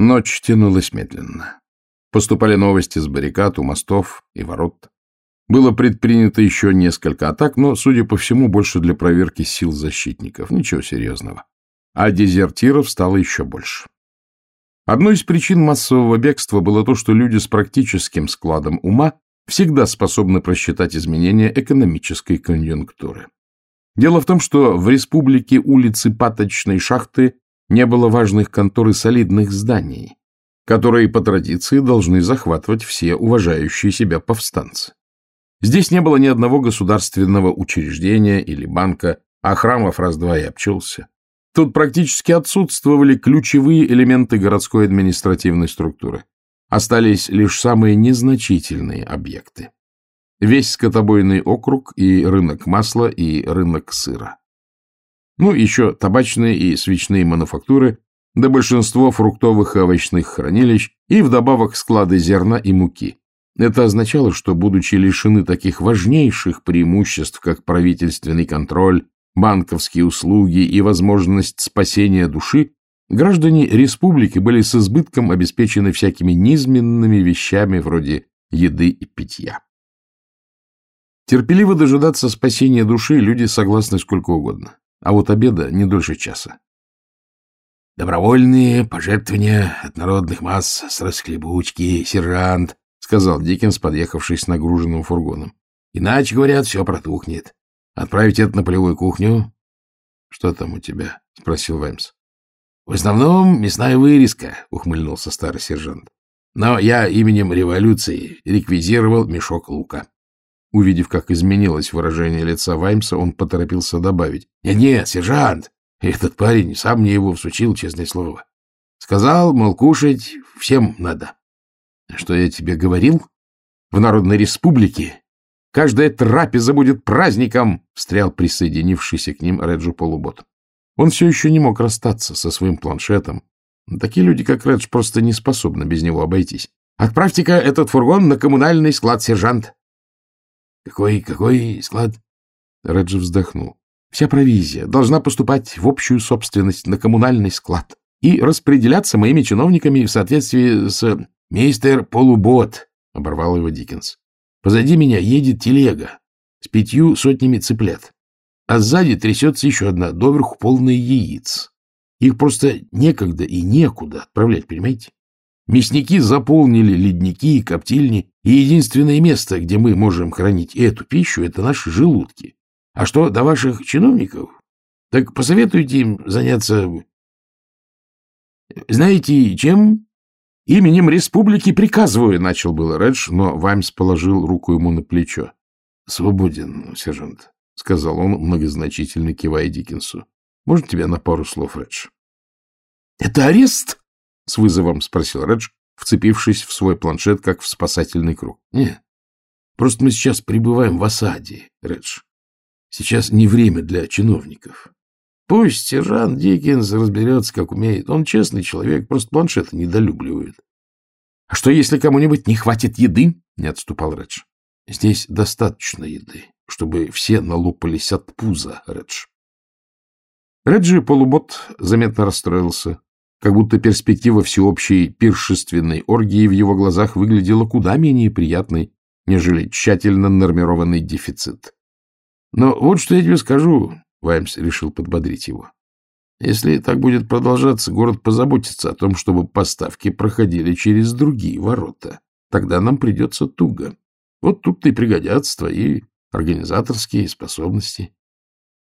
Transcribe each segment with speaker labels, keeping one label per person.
Speaker 1: Ночь тянулась медленно. Поступали новости с баррикад, у мостов и ворот. Было предпринято еще несколько атак, но, судя по всему, больше для проверки сил защитников. Ничего серьезного. А дезертиров стало еще больше. Одной из причин массового бегства было то, что люди с практическим складом ума всегда способны просчитать изменения экономической конъюнктуры. Дело в том, что в республике улицы Паточной шахты не было важных контор и солидных зданий, которые по традиции должны захватывать все уважающие себя повстанцы. Здесь не было ни одного государственного учреждения или банка, а храмов раз-два и обчелся. Тут практически отсутствовали ключевые элементы городской административной структуры. Остались лишь самые незначительные объекты. Весь скотобойный округ и рынок масла, и рынок сыра. Ну, еще табачные и свечные мануфактуры, да большинство фруктовых и овощных хранилищ, и вдобавок склады зерна и муки. Это означало, что, будучи лишены таких важнейших преимуществ, как правительственный контроль, банковские услуги и возможность спасения души, граждане республики были с избытком обеспечены всякими низменными вещами вроде еды и питья. Терпеливо дожидаться спасения души люди согласны сколько угодно, а вот обеда не дольше часа.
Speaker 2: «Добровольные пожертвования от народных масс с расхлебучки, сержант», — сказал Диккенс, подъехавший с нагруженным фургоном. «Иначе, говорят, все протухнет. Отправить это на полевую кухню?»
Speaker 1: «Что там у тебя?» — спросил Ваймс.
Speaker 2: «В основном мясная вырезка», — ухмыльнулся старый сержант. «Но я именем революции реквизировал мешок лука».
Speaker 1: Увидев, как изменилось выражение лица Ваймса, он поторопился добавить.
Speaker 2: «Нет-нет, сержант, этот парень сам мне его всучил, честное слово. Сказал, мол, кушать всем надо.
Speaker 1: Что я тебе говорил? В Народной Республике каждая трапеза будет праздником, встрял присоединившийся к ним Реджу Полубот. Он все еще не мог расстаться со своим планшетом. Такие люди, как Редж, просто не способны без него обойтись.
Speaker 2: Отправьте-ка этот фургон на коммунальный склад, сержант.
Speaker 1: Какой, какой склад? Реджи вздохнул. Вся провизия должна поступать в общую собственность на коммунальный склад и распределяться моими чиновниками в соответствии с...
Speaker 2: Мистер Полубот, — оборвал его Диккенс. Позади меня едет телега с пятью сотнями цыплят, а сзади трясется еще одна, доверху полная яиц. Их просто некогда и некуда отправлять, понимаете? Мясники заполнили ледники и коптильни, и единственное место, где мы можем хранить эту пищу, это наши желудки. А что до ваших чиновников? Так посоветуйте им заняться... Знаете, чем? Именем республики приказываю, — начал было Редж, но Ваймс положил руку ему на плечо. — Свободен, сержант, — сказал он, многозначительно кивая Диккенсу. — Можно тебя на пару слов, Редж? — Это арест? — с вызовом спросил Редж, вцепившись в свой планшет, как в спасательный круг. — Нет, просто мы сейчас пребываем в осаде, Редж. Сейчас не время для чиновников. Пусть сержант Диккенс разберется, как умеет. Он честный человек, просто планшеты недолюбливает. — А что, если кому-нибудь не хватит еды? — не отступал Редж. — Здесь достаточно еды, чтобы все налупались от пуза, Редж. Реджи полубот заметно расстроился, как будто перспектива всеобщей пиршественной оргии в его глазах выглядела куда менее приятной, нежели тщательно нормированный дефицит. Но вот что я тебе скажу, — Ваймс решил подбодрить его. Если так будет продолжаться, город позаботится о том, чтобы поставки проходили через другие ворота. Тогда нам придется туго. Вот тут-то и пригодятся твои организаторские способности.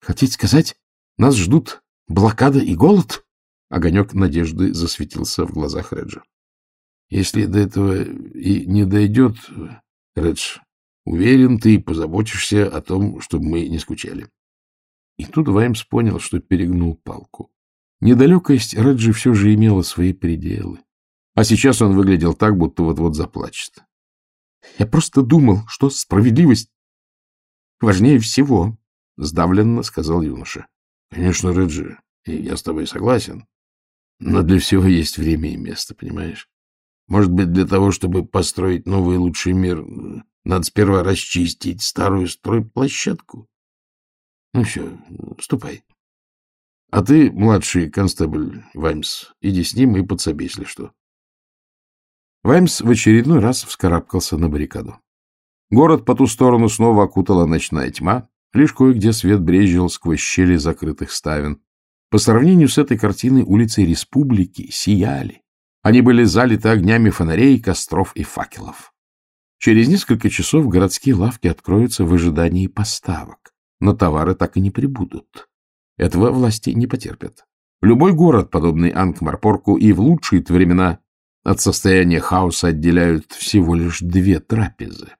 Speaker 2: Хотите сказать, нас ждут блокада и голод? Огонек надежды засветился в глазах Реджа. Если до этого и не дойдет, Редж, Уверен, ты позаботишься о том, чтобы мы не скучали. И тут Ваймс понял, что перегнул палку. Недалекость Реджи все же имела свои пределы. А сейчас он выглядел так, будто вот-вот заплачет. — Я просто думал, что справедливость важнее всего, — сдавленно сказал юноша. — Конечно, Реджи, я с тобой согласен. Но для всего есть время и место, понимаешь? Может быть, для того, чтобы построить новый лучший мир, надо сперва расчистить старую стройплощадку. Ну все, ступай. А ты, младший констебль Ваймс, иди с ним и подсоби, если что.
Speaker 1: Ваймс в очередной раз вскарабкался на баррикаду. Город по ту сторону снова окутала ночная тьма, лишь кое-где свет брезжил сквозь щели закрытых ставен. По сравнению с этой картиной улицы республики сияли. Они были залиты огнями фонарей, костров и факелов. Через несколько часов городские лавки откроются в ожидании поставок, но товары так и не прибудут. Этого власти не потерпят. Любой город, подобный Ангмарпорку, и в лучшие времена от состояния хаоса отделяют всего лишь две трапезы.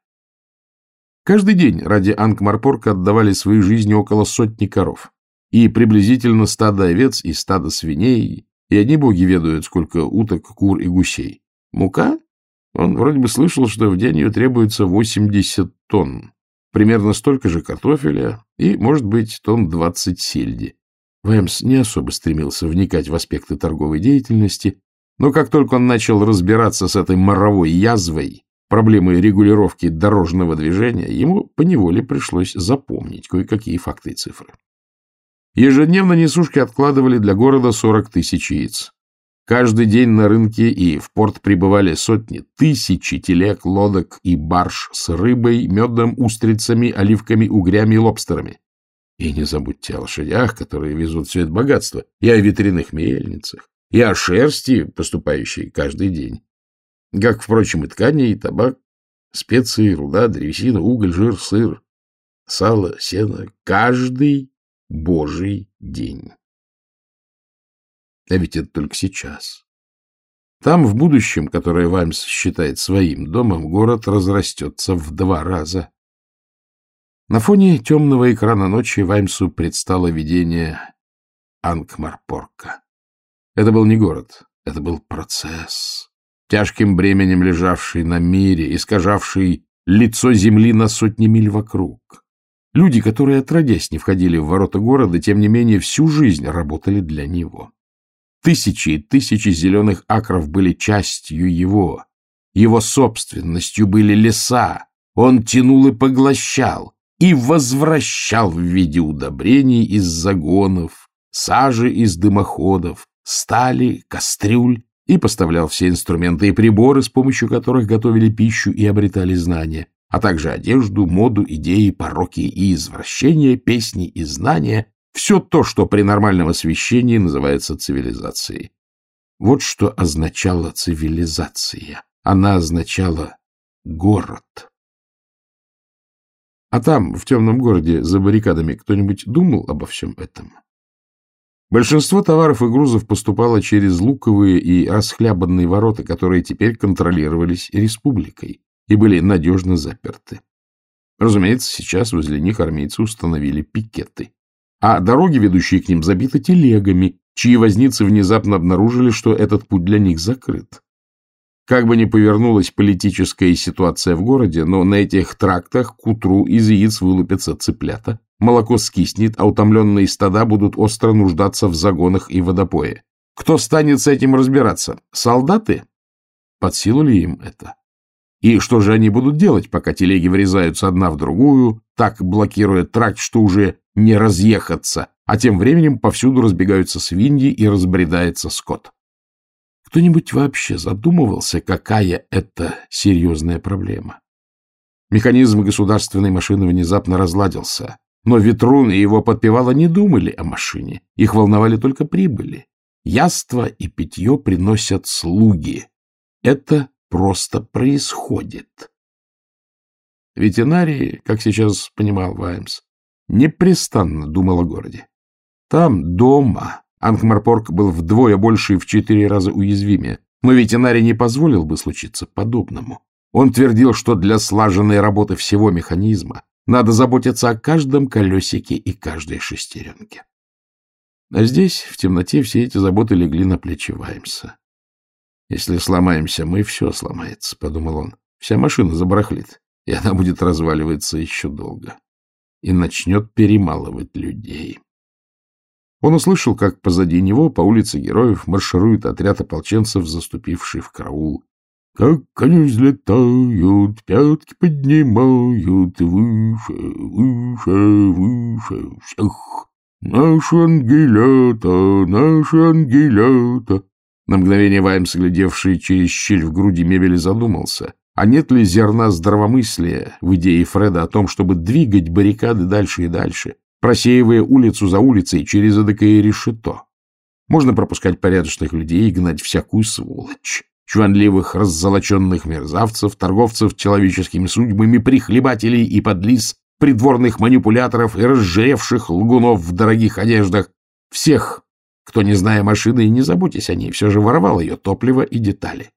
Speaker 1: Каждый день ради Ангмарпорка отдавали свои жизни около сотни коров, и приблизительно стадо овец и стадо свиней, и одни боги ведают, сколько уток, кур и гусей. Мука? Он вроде бы слышал, что в день ее требуется 80 тонн, примерно столько же картофеля и, может быть, тонн 20 сельди. Вэмс не особо стремился вникать в аспекты торговой деятельности, но как только он начал разбираться с этой моровой язвой, проблемой регулировки дорожного движения, ему поневоле пришлось запомнить кое-какие факты и цифры. Ежедневно несушки откладывали для города 40 тысяч яиц. Каждый день на рынке и в порт прибывали сотни, тысячи телег, лодок и барж с рыбой, медом, устрицами, оливками, угрями и лобстерами. И не забудьте о лошадях, которые везут все это богатство, и о ветряных мельницах, и о шерсти, поступающей каждый день. Как, впрочем, и ткани, и табак, специи, руда, древесина, уголь, жир, сыр, сало, сено. Каждый божий день. А ведь это только сейчас. Там, в будущем, которое Ваймс считает своим домом, город разрастется в два раза. На фоне темного экрана ночи Ваймсу предстало видение Ангмарпорка. Это был не город, это был процесс, тяжким бременем лежавший на мире, искажавший лицо земли на сотни миль вокруг. Люди, которые отродясь не входили в ворота города, тем не менее всю жизнь работали для него. Тысячи и тысячи зеленых акров были частью его. Его собственностью были леса. Он тянул и поглощал и возвращал в виде удобрений из загонов, сажи из дымоходов, стали, кастрюль и поставлял все инструменты и приборы, с помощью которых готовили пищу и обретали знания, а также одежду, моду, идеи, пороки и извращения, песни и знания, все то, что при нормальном освещении называется цивилизацией. Вот что означала цивилизация. Она означала город. А там, в темном городе, за баррикадами, кто-нибудь думал обо всем этом? Большинство товаров и грузов поступало через луковые и расхлябанные ворота, которые теперь контролировались республикой и были надежно заперты. Разумеется, сейчас возле них армейцы установили пикеты, а дороги, ведущие к ним, забиты телегами, чьи возницы внезапно обнаружили, что этот путь для них закрыт. Как бы ни повернулась политическая ситуация в городе, но на этих трактах к утру из яиц вылупятся цыплята, молоко скиснет, а утомленные стада будут остро нуждаться в загонах и водопое. Кто станет с этим разбираться? Солдаты? Под силу ли им это? И что же они будут делать, пока телеги врезаются одна в другую, так блокируя тракт, что уже не разъехаться, а тем временем повсюду разбегаются свиньи и разбредается скот? Кто-нибудь вообще задумывался, какая это серьезная проблема? Механизм государственной машины внезапно разладился, но Ветрун и его подпевала не думали о машине, их волновали только прибыли. Яство и питье приносят слуги. Это просто происходит. Ветеринарии, как сейчас понимал Ваймс, непрестанно думал о городе. Там, дома, Ангмарпорг был вдвое больше и в четыре раза уязвимее, но ветеринарий не позволил бы случиться подобному. Он твердил, что для слаженной работы всего механизма надо заботиться о каждом колесике и каждой шестеренке. А здесь, в темноте, все эти заботы легли на плечи Ваймса. «Если сломаемся мы, все сломается», — подумал он. «Вся машина забарахлит, и она будет разваливаться еще долго и начнет перемалывать людей». Он услышал, как позади него по улице героев марширует отряд ополченцев, заступивший в караул. Как они взлетают, пятки поднимают выше, выше, выше всех. Наши ангелята, наши ангелята, На мгновение Ваймс, глядевший через щель в груди мебели, задумался, а нет ли зерна здравомыслия в идее Фреда о том, чтобы двигать баррикады дальше и дальше, просеивая улицу за улицей через эдакое решето. Можно пропускать порядочных людей и гнать всякую сволочь, чванливых, раззолоченных мерзавцев, торговцев человеческими судьбами, прихлебателей и подлиз, придворных манипуляторов и разжиревших лгунов в дорогих одеждах, всех, кто, не зная машины, и не заботясь о ней, все же воровал ее топливо и детали.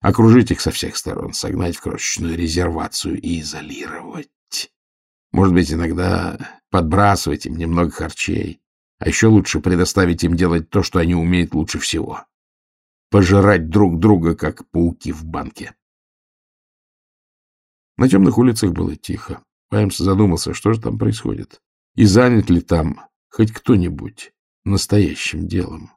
Speaker 1: Окружить их со всех сторон, согнать в крошечную резервацию и изолировать. Может быть, иногда подбрасывать им немного харчей, а еще лучше предоставить им делать то, что они умеют лучше всего. Пожирать друг друга, как пауки в банке. На темных улицах было тихо. Паймс задумался, что же там происходит. И занят ли там хоть кто-нибудь настоящим делом.